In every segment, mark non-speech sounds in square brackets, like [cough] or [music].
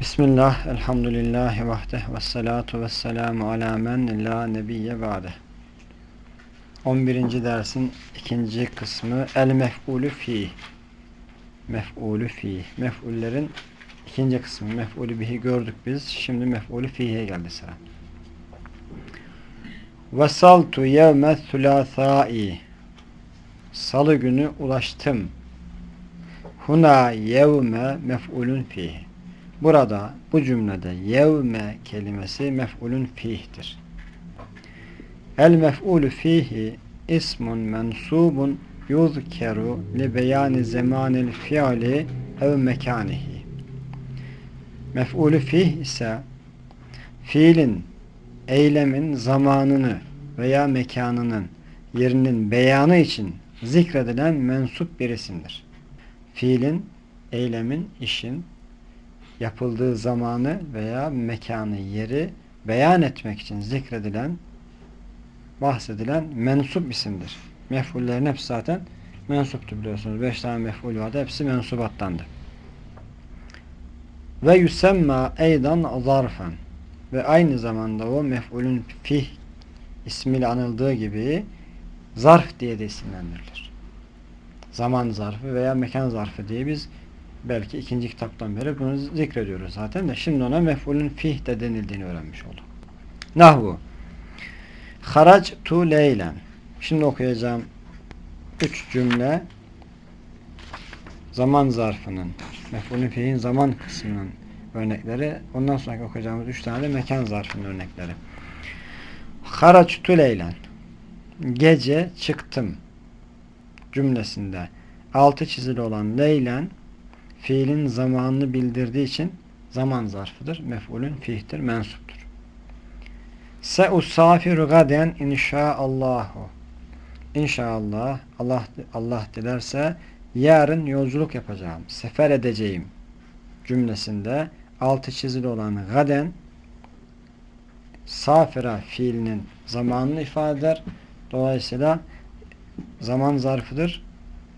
Bismillah, elhamdülillahi vahdeh ve salatu ve selamu ala men la nebiyye ba'de. 11. dersin ikinci kısmı el mef'ulü fi. Mef'ulü fi. Mef'ullerin ikinci kısmı. Mef'ulü bihi gördük biz. Şimdi mef'ulü fi'ye geldi sıra. Vesaltu yevme thulathai. Salı günü ulaştım. Huna yevme mef'ulün fihi. Burada bu cümlede yevme kelimesi mef'ulün fih'tir. El mef'ulü fihi ismun mensubun yuzkeru li beyani zemanil fiili ev mekanihi. Mef'ulü fih ise fiilin, eylemin zamanını veya mekanının yerinin beyanı için zikredilen mensup bir isimdir. Fiilin, eylemin, işin yapıldığı zamanı veya mekanı, yeri beyan etmek için zikredilen, bahsedilen mensup isimdir. Mef'ullerin hepsi zaten mensuptu biliyorsunuz. Beş tane mef'ul vardı. Hepsi mensubattandı. Ve yusemma eydan zarfen ve aynı zamanda o mef'ulün fih ismiyle anıldığı gibi zarf diye de isimlendirilir. Zaman zarfı veya mekan zarfı diye biz belki ikinci kitaptan beri bunu zikrediyoruz zaten de. Şimdi ona mef'ulün fih de denildiğini öğrenmiş olduk. Nahvu. Harac tu leylen. Şimdi okuyacağım üç cümle. Zaman zarfının mef'ulün fihin zaman kısmının örnekleri. Ondan sonra okuyacağımız üç tane de mekan zarfının örnekleri. Harac tu leylen. Gece çıktım cümlesinde altı çizili olan leylen fiilin zamanını bildirdiği için zaman zarfıdır. Mef'ulün fihtir, mensuptur. Seusafiru gaden inşaallahu. İnşallah Allah Allah dilerse yarın yolculuk yapacağım, sefer edeceğim cümlesinde altı çizili olan gaden safira fiilinin zamanını ifade eder. Dolayısıyla zaman zarfıdır.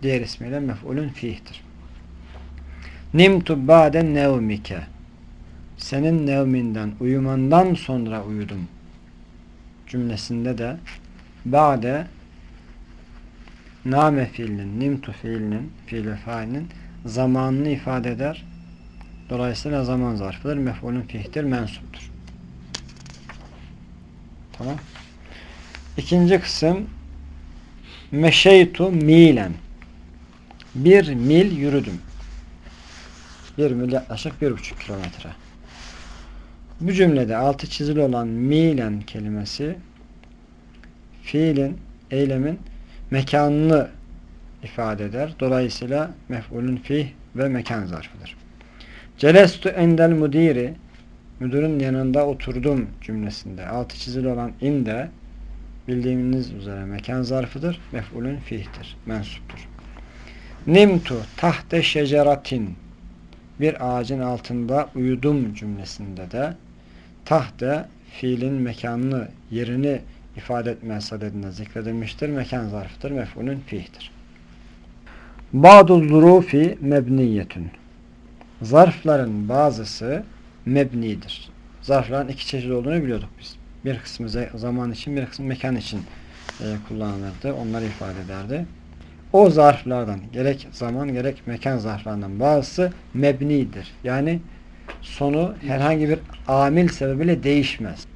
Diğer ismiyle mef'ulün fihtir. Nimtu ba'den nevmike. Senin nevminden, uyumandan sonra uyudum. Cümlesinde de ba'de name fiilinin, nimtu fiilinin, fiil failinin zamanını ifade eder. Dolayısıyla zaman zarfıdır. Mef'ulün fihtir, mensuptur. Tamam. İkinci kısım meşeytu milen. Bir mil yürüdüm. 1 mil yaklaşık 1,5 kilometre. Bu cümlede altı çizili olan milen kelimesi fiilin, eylemin mekanını ifade eder. Dolayısıyla mef'ulün fih ve mekan zarfıdır. Celestu endel mudiri müdürün yanında oturdum cümlesinde altı çizili olan inde bildiğiniz üzere mekan zarfıdır. Mef'ulün fihtir. Mensuptur. Nimtu tahte şeceratin bir ağacın altında uyudum cümlesinde de tahte fiilin mekanını, yerini ifade etme sadedinde zikredilmiştir. Mekan zarfıdır. Mef'ulün fihtir. Ba'du zurufi mebniyetün. Zarfların bazısı mebnidir. Zarfların iki çeşit olduğunu biliyorduk biz. Bir kısmı zaman için, bir kısmı mekan için e, kullanılırdı. Onları ifade ederdi o zarflardan gerek zaman gerek mekan zarflarından bazısı mebnidir. Yani sonu herhangi bir amil sebebiyle değişmez.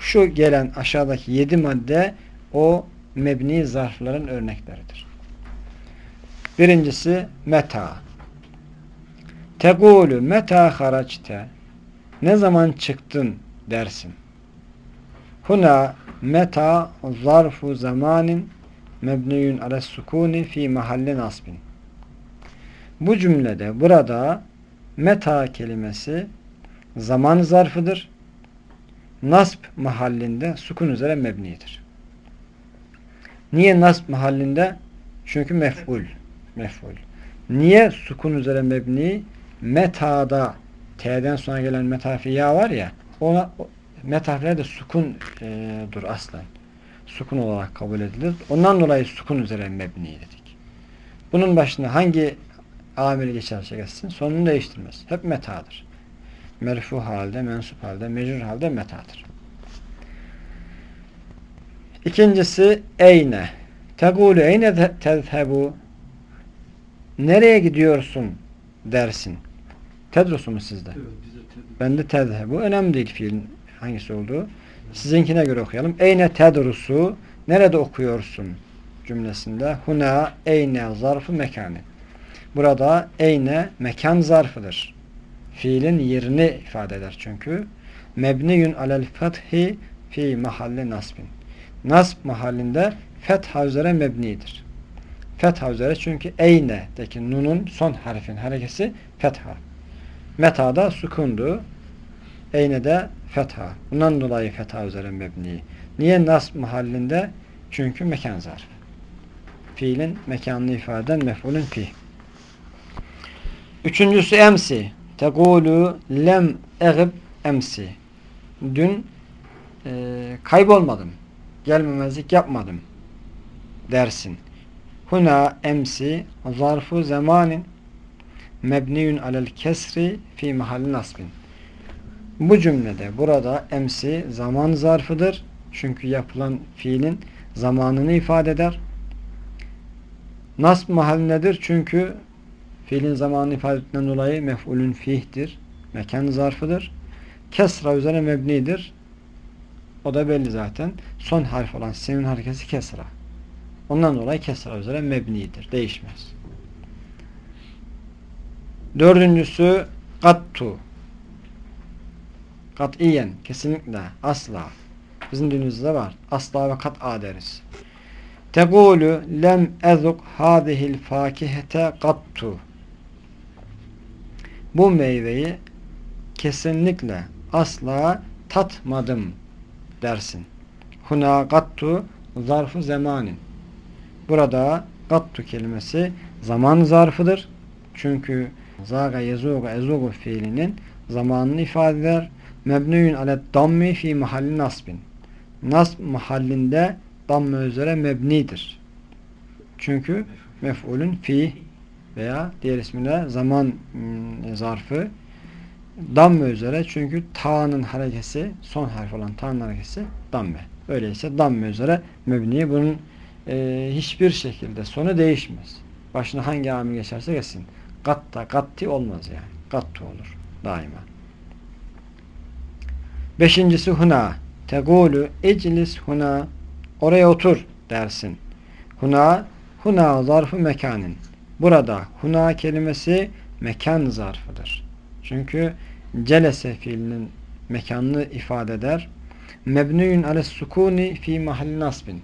Şu gelen aşağıdaki yedi madde o mebni zarfların örnekleridir. Birincisi meta. Tegulü meta haraçte ne zaman çıktın dersin. Huna meta zarfu zamanin mebniyun alas sukuni fi mahalli nasbin. Bu cümlede burada meta kelimesi zaman zarfıdır. Nasb mahallinde sukun üzere mebnidir. Niye nasb mahallinde? Çünkü mef'ul. Mef'ul. Niye sukun üzere mebni? Meta'da T'den sonra gelen metafi ya var ya ona metafilerde sukun e, dur aslen sukun olarak kabul edilir. Ondan dolayı sukun üzere mebni dedik. Bunun başında hangi amel geçerse geçsin sonunu değiştirmez. Hep metadır. merfu halde, mensup halde, mecrur halde metadır. İkincisi eyne. Tegulu eyne tezhebu. Nereye gidiyorsun dersin. Tedrusu mu sizde? Evet, bizde tedrusu. Bende tezhebu. Önemli değil fiilin hangisi olduğu. Sizinkine göre okuyalım. Eyne tedrusu. Nerede okuyorsun? cümlesinde. Huna eyne zarfı mekanı. Burada eyne mekan zarfıdır. Fiilin yerini ifade eder çünkü. Mebniyun alel fethi fi mahalli nasbin. Nasb mahallinde fetha üzere mebnidir. Fetha üzere çünkü eyne'deki nunun son harfin harekesi fetha. Meta'da sukundu. Eyne'de fetha. Bundan dolayı fetha üzere mebni. Niye nasb mahallinde? Çünkü mekan zarf. Fiilin mekanını ifade eden mef'ulün fih. Üçüncüsü emsi. Tegulu lem egib emsi. Dün e, kaybolmadım. Gelmemezlik yapmadım dersin. Huna emsi zarfu zamanin mebniyun alel kesri fi mahalli nasbin. Bu cümlede burada emsi zaman zarfıdır. Çünkü yapılan fiilin zamanını ifade eder. Nasb mahallindedir çünkü fiilin zamanını ifade ettiğinden dolayı mef'ulün fihtir. Mekan zarfıdır. Kesra üzerine mebnidir. O da belli zaten. Son harf olan semin harekesi kesra. Ondan dolayı kesra üzere mebnidir. Değişmez. Dördüncüsü kattu. Katiyen. Kesinlikle. Asla. Bizim dilimizde var. Asla ve kat'a deriz. Tegulu lem ezuk hadihil fakihete kattu. Bu meyveyi kesinlikle asla tatmadım dersin. Huna gattu zarfı zamanin. Burada gattu kelimesi zaman zarfıdır. Çünkü zaga yezuga ezugu fiilinin zamanını ifade eder. Mebnuyun alet dammi fi mahalli nasbin. Nasb mahallinde damme üzere mebnidir. Çünkü mef'ulün fi veya diğer ismiyle zaman ıı, zarfı damme üzere çünkü ta'nın harekesi son harf olan ta'nın harekesi damme. Öyleyse damme üzere mebni bunun e, hiçbir şekilde sonu değişmez. Başına hangi amil geçerse geçsin. Gatta, gatti olmaz yani. Gattu olur daima. Beşincisi huna. Tegulu eclis huna. Oraya otur dersin. Huna, huna zarfı mekanin. Burada huna kelimesi mekan zarfıdır. Çünkü celese fiilinin mekanını ifade eder. Mebniyun ales sukuni fi mahalli nasbin.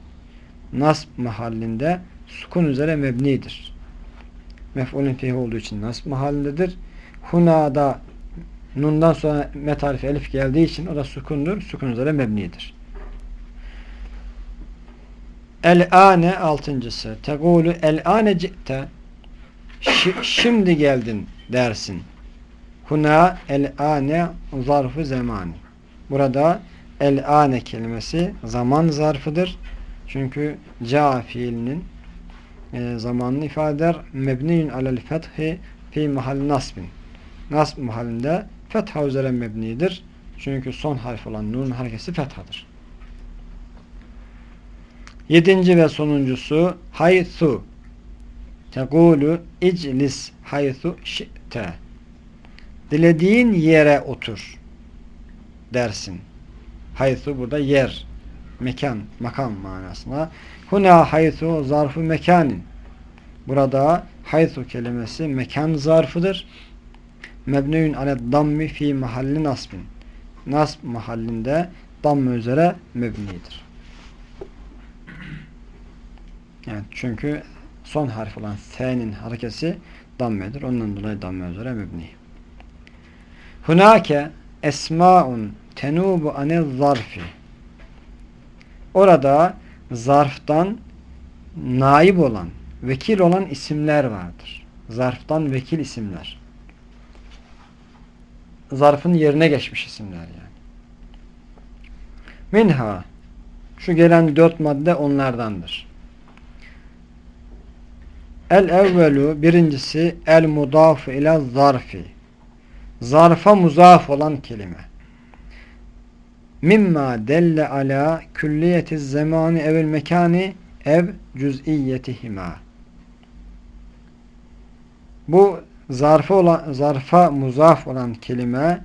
Nasb mahallinde sukun üzere mebnidir. Mef'ulün fihi olduğu için nasb mahallindedir. Huna'da nundan sonra metarifi elif geldiği için o da sukundur. Sukun üzere mebnidir. El-ane altıncısı. Tegulu el-ane ci'te şimdi geldin dersin. Huna el-ane zarfı zamanı. Burada el-ane kelimesi zaman zarfıdır. Çünkü ca fiilinin e, zamanını ifade eder. Mebniyun alel fethi fi mahal nasbin. Nasb mahallinde fetha üzere mebnidir. Çünkü son harf olan nun harekesi fethadır. Yedinci ve sonuncusu haythu tekulu iclis haythu şi'te dilediğin yere otur dersin. Haythu burada yer, mekan, makam manasına. Huna haythu zarfı mekanin. Burada haythu kelimesi mekan zarfıdır. Mebniyun ale dammi fi mahalli nasbin. Nasb mahallinde damme üzere mebnidir. Yani çünkü son harf olan S'nin harekesi dammedir. Ondan dolayı damme üzere mebni. Hunake esmaun tenubu anil zarfi. Orada zarftan naib olan, vekil olan isimler vardır. Zarftan vekil isimler. Zarfın yerine geçmiş isimler yani. Minha şu gelen dört madde onlardandır. El evvelu birincisi el mudafu ile zarfi. zarfa muzaf olan kelime. Mimma delle ala külliyeti zamani evil mekani ev cüz'iyetihima. Bu zarfa olan zarfa muzaf olan kelime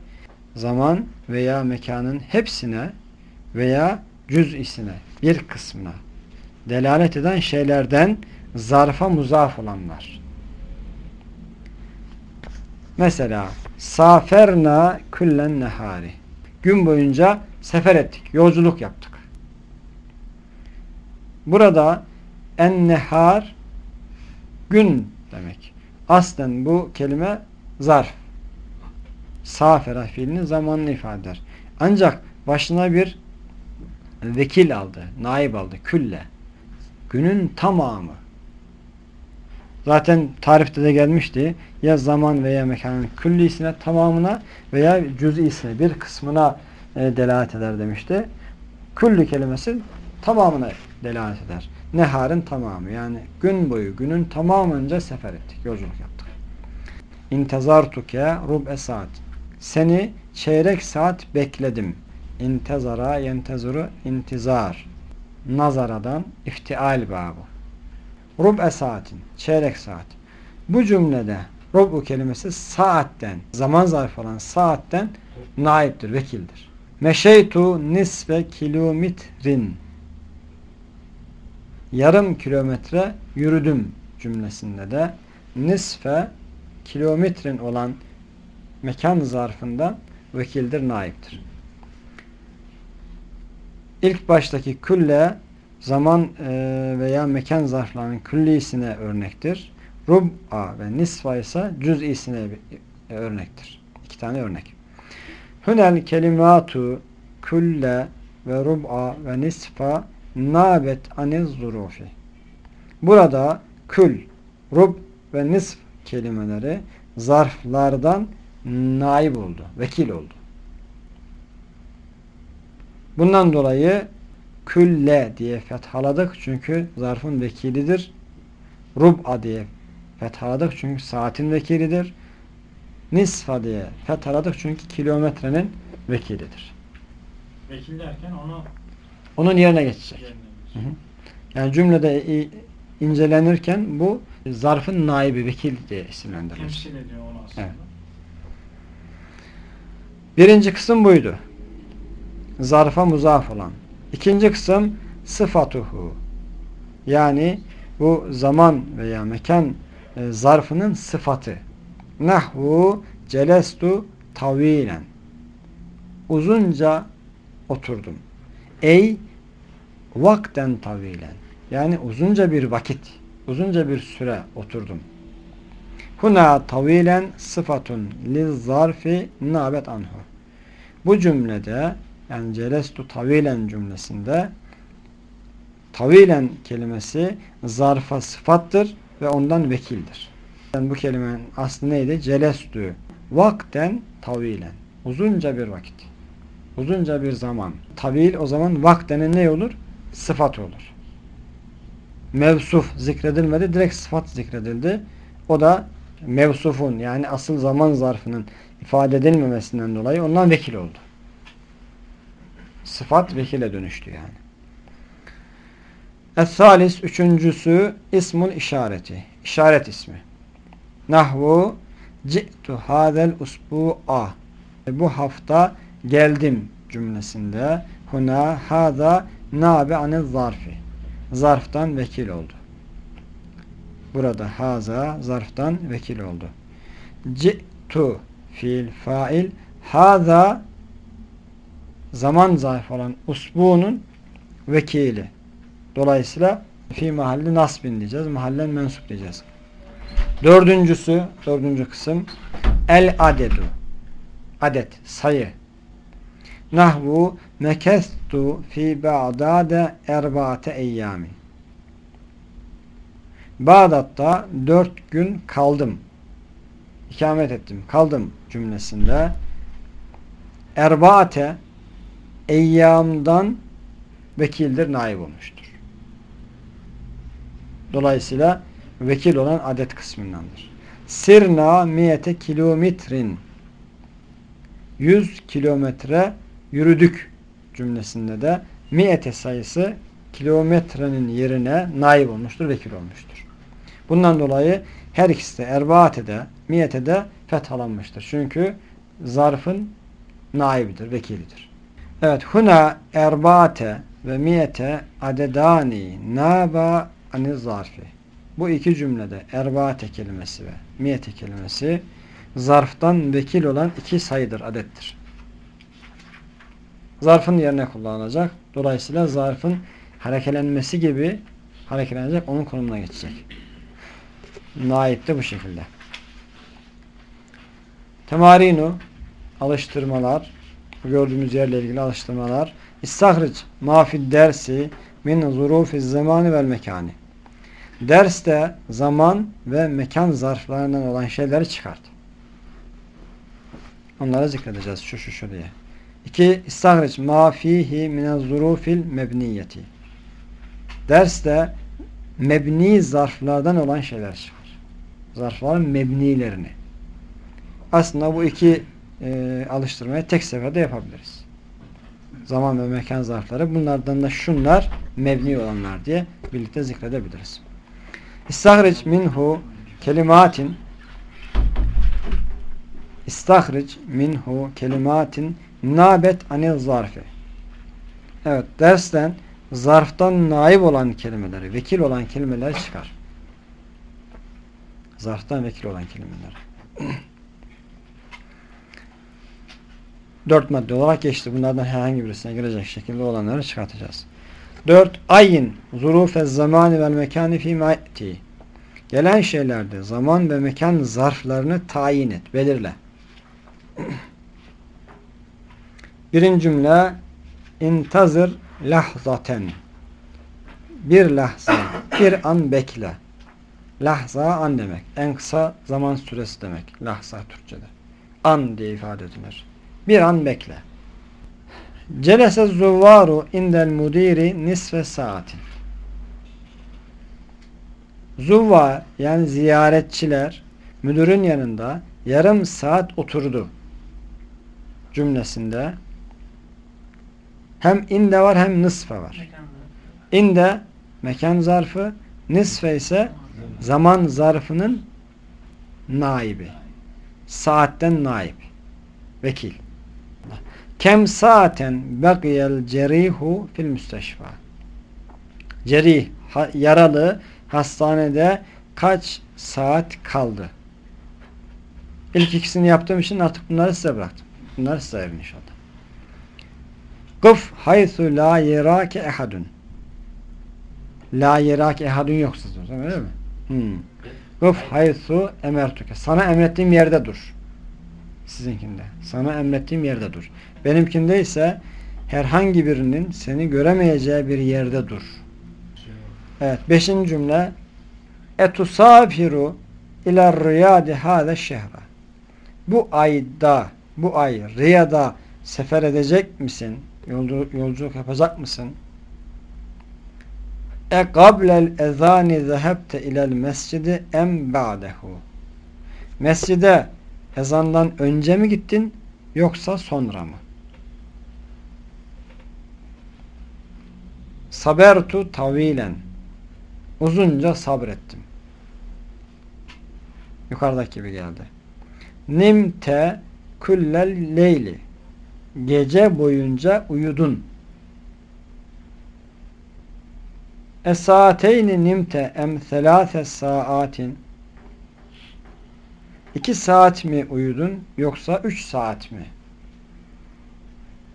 zaman veya mekanın hepsine veya cüz'isine bir kısmına delalet eden şeylerden zarfa muzaf olanlar. Mesela saferna küllen nehari. Gün boyunca sefer ettik, yolculuk yaptık. Burada en nehar gün demek. Aslen bu kelime zarf. Safera fiilini zamanını ifade eder. Ancak başına bir vekil aldı, naib aldı, külle. Günün tamamı. Zaten tarifte de gelmişti. Ya zaman veya mekanın küllisine, tamamına veya cüz'isine, bir kısmına e, delalet eder demişti. Küllü kelimesi tamamına delalet eder. Neharın tamamı. Yani gün boyu, günün tamamınca sefer ettik, yolculuk yaptık. İntezartuke rub'e saat. Seni çeyrek saat bekledim. İntezara yentezuru intizar. Nazaradan iftial babı. Rub'e saatin. Çeyrek saat. Bu cümlede rub'u kelimesi saatten, zaman zarfı olan saatten naiptir, vekildir. Meşeytu nisfe kilometrin. Yarım kilometre yürüdüm cümlesinde de nisfe kilometrin olan mekan zarfından vekildir, naiptir. İlk baştaki külle zaman e, veya mekan zarflarının küllisine örnektir. Rub'a ve nisfa ise cüz'isine e, örnektir. İki tane örnek. Hünel kelimatu külle ve rub'a ve nisfa nabet aniz zurufi. Burada kül, rub ve nisf kelimeleri zarflardan naib oldu, vekil oldu. Bundan dolayı külle diye fethaladık çünkü zarfın vekilidir. Rub'a diye fethaladık çünkü saatin vekilidir. Nisfa diye fethaladık çünkü kilometrenin vekilidir. Vekil derken onu Onun yerine geçecek. yerine Hı hı. Yani cümlede incelenirken bu zarfın naibi vekil diye isimlendirilir. temsil ediyor onu aslında. Evet. Birinci kısım buydu. Zarfa muzaf olan. İkinci kısım sıfatuhu. Yani bu zaman veya mekan e, zarfının sıfatı. Nahvu celestu tavilen. Uzunca oturdum. Ey vakten tavilen. Yani uzunca bir vakit, uzunca bir süre oturdum. Huna tavilen sıfatun lil zarfi nabet anhu. Bu cümlede yani celestu tavilen cümlesinde tavilen kelimesi zarfa sıfattır ve ondan vekildir. Yani bu kelimenin aslı neydi? Celestu vakten tavilen. Uzunca bir vakit. Uzunca bir zaman. Tavil o zaman vaktenin ne olur? Sıfat olur. Mevsuf zikredilmedi. Direkt sıfat zikredildi. O da mevsufun yani asıl zaman zarfının ifade edilmemesinden dolayı ondan vekil oldu. Sıfat vekile dönüştü yani. Es-salis üçüncüsü ismul işareti. İşaret ismi. Nahvu ci'tu hadel usbu'a. Bu hafta geldim cümlesinde huna hada nabe anil zarfi. Zarftan vekil oldu. Burada haza zarftan vekil oldu. Ci'tu fiil fail haza zaman zarf olan usbu'nun vekili. Dolayısıyla fi mahalli nasbin diyeceğiz. Mahallen mensup diyeceğiz. Dördüncüsü, dördüncü kısım el adedu. Adet, sayı. Nahvu mekestu fi ba'dade erbaate eyyamin. Bağdat'ta dört gün kaldım. İkamet ettim, kaldım cümlesinde erbaate eyyamdan vekildir, naib olmuştur. Dolayısıyla vekil olan adet kısmındandır. Sirna miyete kilometrin 100 kilometre yürüdük cümlesinde de miyete sayısı kilometrenin yerine naib olmuştur, vekil olmuştur. Bundan dolayı her ikisi de erbaate de miyete de fethalanmıştır. Çünkü zarfın naibidir, vekilidir. Evet, huna erbaate ve miyete adedani naba ani zarfi. Bu iki cümlede erbaate kelimesi ve miyete kelimesi zarftan vekil olan iki sayıdır, adettir. Zarfın yerine kullanılacak. Dolayısıyla zarfın harekelenmesi gibi harekelenecek, onun konumuna geçecek. Naip de bu şekilde. Temarinu alıştırmalar gördüğümüz yerle ilgili alıştırmalar İstahric mafid dersi min zurufi zamanı vel mekani derste zaman ve mekan zarflarından olan şeyleri çıkart. Onları zikredeceğiz şu şu şu diye. İki, istahric ma fihi mine zurufil mebniyeti. Derste mebni zarflardan olan şeyler çıkar. Zarfların mebnilerini. Aslında bu iki e, alıştırmayı tek seferde yapabiliriz. Zaman ve mekan zarfları. Bunlardan da şunlar mebni olanlar diye birlikte zikredebiliriz. İstahric minhu kelimatin İstahric minhu kelimatin nabet anil zarfi. Evet, dersten zarftan naib olan kelimeleri, vekil olan kelimeleri çıkar. Zarftan vekil olan kelimeleri. [clears throat] Dört madde olarak geçti. Bunlardan herhangi birisine girecek şekilde olanları çıkartacağız. Dört, ayin zurufe zamani vel mekani fi ma'ti. Gelen şeylerde zaman ve mekan zarflarını tayin et, belirle. [clears throat] Birinci cümle intazır lahzaten. Bir lahza, bir an bekle. Lahza an demek. En kısa zaman süresi demek. Lahza Türkçe'de. An diye ifade edilir. Bir an bekle. Celese zuvvaru indel mudiri nisfe saatin. Zuvvar yani ziyaretçiler müdürün yanında yarım saat oturdu cümlesinde hem inde var hem nısfe var. İnde mekan zarfı, nisfe ise zaman zarfının naibi. Saatten naib. Vekil. Kem saaten bakiyel cerihu fil müsteşfa. Cerih, ha, yaralı hastanede kaç saat kaldı? İlk ikisini yaptığım için artık bunları size bıraktım. Bunları size verin inşallah. Kıf haythu la yerake ehadun. La yerake ehadun yok sizin öyle mi? Hmm. Kıf haythu emertuke. Sana emrettiğim yerde dur. Sizinkinde. Sana emrettiğim yerde dur. Benimkinde ise herhangi birinin seni göremeyeceği bir yerde dur. Evet. Beşinci cümle etusafiru ila riyadi hâze şehre. Bu ayda, bu ay Riyad'a sefer edecek misin? Yolcu, yolculuk yapacak mısın? E qablel ezani zehebte ilel mescidi em ba'dehu. Mescide ezandan önce mi gittin yoksa sonra mı? Sabertu tavilen. Uzunca sabrettim. Yukarıdaki gibi geldi. Nimte kullel leyli. Gece boyunca uyudun. Esaateyni nimte em selase saatin. İki saat mi uyudun yoksa üç saat mi?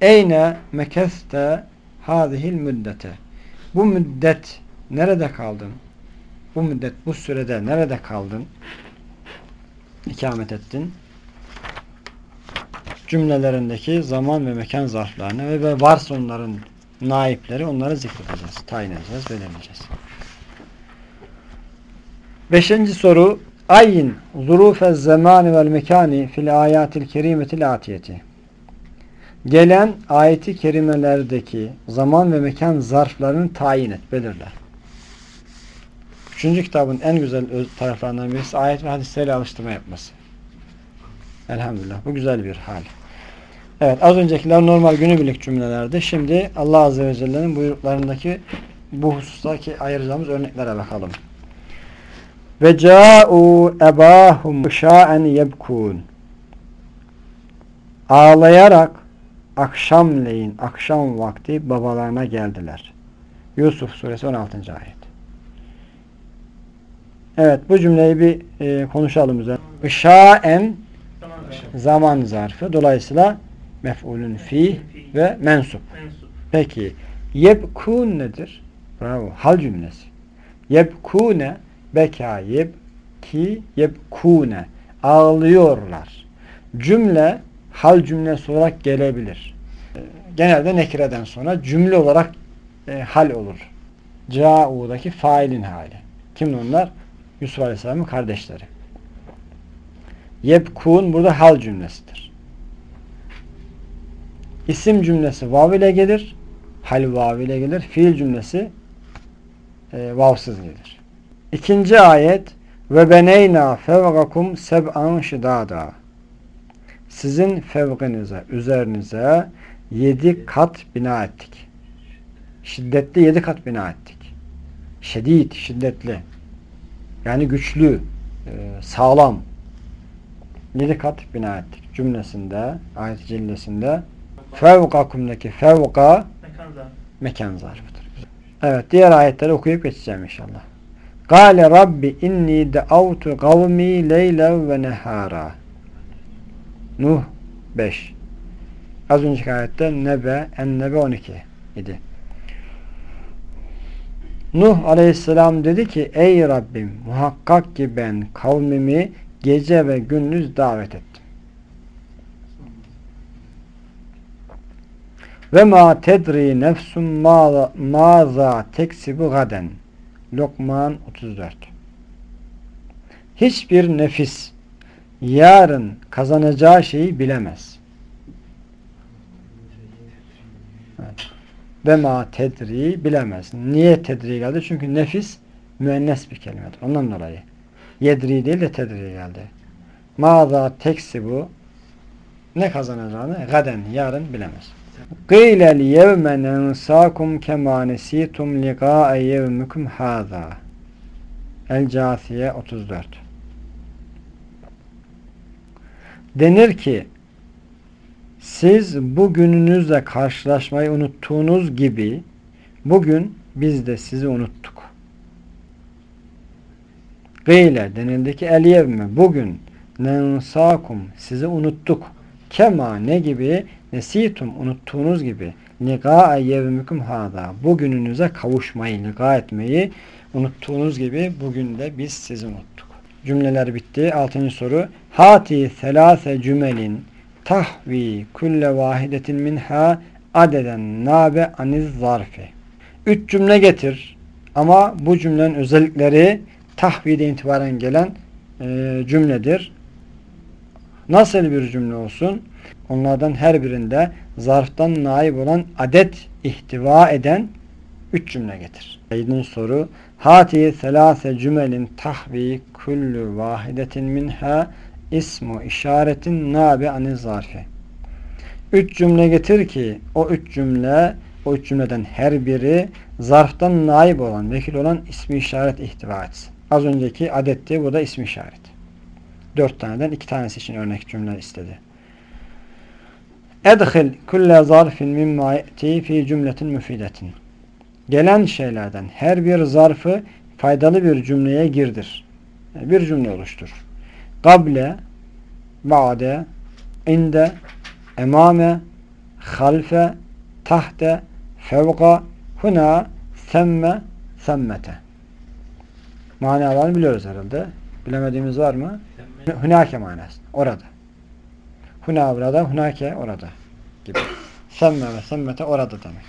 Eyne mekeste hadihil müddete. Bu müddet nerede kaldın? Bu müddet, bu sürede nerede kaldın? İkamet ettin. Cümlelerindeki zaman ve mekan zarflarını ve varsa onların naipleri onları zikredeceğiz. Tayin edeceğiz, belirleyeceğiz. Beşinci soru Ayin zurufe zamani vel mekani fil ayatil kerimetil atiyeti. Gelen ayeti kerimelerdeki zaman ve mekan zarflarını tayin et, belirle. Üçüncü kitabın en güzel taraflarından birisi ayet ve hadislerle alıştırma yapması. Elhamdülillah. Bu güzel bir hal. Evet az öncekiler normal günübirlik cümlelerdi. Şimdi Allah Azze ve Celle'nin buyruklarındaki bu husustaki ayıracağımız örneklere bakalım. Ve ca'u ebahum şa'en yebkun. Ağlayarak akşamleyin, akşam vakti babalarına geldiler. Yusuf suresi 16. ayet. Evet bu cümleyi bir e, konuşalım üzerine. Şa'en zaman zarfı. Dolayısıyla mef'ulün fi ve mensup. Peki yebkun nedir? Bravo. Hal cümlesi. Yebkune beka yebki yebkune ağlıyorlar. Cümle hal cümlesi olarak gelebilir. Genelde nekireden sonra cümle olarak e, hal olur. Ca'u'daki failin hali. Kim onlar? Yusuf Aleyhisselam'ın kardeşleri. Yebkun burada hal cümlesidir. İsim cümlesi vav ile gelir. Hal vav ile gelir. Fiil cümlesi e, vavsız gelir. İkinci ayet ve beneyna fevgakum seb'an şidada sizin fevkinize, üzerinize yedi kat bina ettik. Şiddetli yedi kat bina ettik. Şedid, şiddetli. Yani güçlü, e, sağlam. Yedi kat bina ettik. Cümlesinde, ayet cillesinde fevkakumdaki fevka Mekan zarfı. mekan zarfıdır. Evet diğer ayetleri okuyup geçeceğim inşallah. Gale Rabbi inni de'avtu kavmi leylev ve nehara. Nuh 5. Az önceki ayette Nebe, Ennebe 12 idi. Nuh aleyhisselam dedi ki ey Rabbim muhakkak ki ben kavmimi gece ve gündüz davet ettim. Ve ma tedri nefsun ma maza teksibu gaden. Lokman 34. Hiçbir nefis yarın kazanacağı şeyi bilemez. Ve ma tedri bilemez. Niye tedri geldi? Çünkü nefis müennes bir kelimedir. Ondan dolayı. Yedri değil de tedri geldi. Maza teksibu ne kazanacağını gaden yarın bilemez. Qîle liyevme nensâkum kemâ nesîtum liqâe yevmikum hâzâ. El-Câsiye 34 Denir ki siz bugününüzle karşılaşmayı unuttuğunuz gibi bugün biz de sizi unuttuk. Gıyle denildi ki el yevme bugün nensakum sizi unuttuk. Kema ne gibi nesitum unuttuğunuz gibi liqa yevmikum hada bugününüze kavuşmayı liqa etmeyi unuttuğunuz gibi bugün de biz sizi unuttuk. Cümleler bitti. Altıncı soru. Hati selase cümelin tahvi kulle vahidetin minha adeden nabe aniz zarfi. Üç cümle getir. Ama bu cümlenin özellikleri tahvide itibaren gelen e, cümledir. Nasıl bir cümle olsun? Onlardan her birinde zarftan naib olan adet ihtiva eden üç cümle getir. Yedinci soru. Hati selase cümelin tahvi kullu vahidetin minha ismu işaretin nabi anil zarfi. Üç cümle getir ki o üç cümle o üç cümleden her biri zarftan naib olan, vekil olan ismi işaret ihtiva etsin. Az önceki adetti, bu da ismi işaret. Dört taneden iki tanesi için örnek cümle istedi. Edhil kulle zarfin mimma fi cümletin müfidetin. Gelen şeylerden her bir zarfı faydalı bir cümleye girdir. Yani bir cümle oluştur. Kable, ba'de, inde, emame, halfe, tahte, fevka, huna, semme, semmete. Manalarını biliyoruz herhalde. Bilemediğimiz var mı? Hunake manası. Orada. Huna burada, hunake orada gibi. Semme ve semmete orada demek.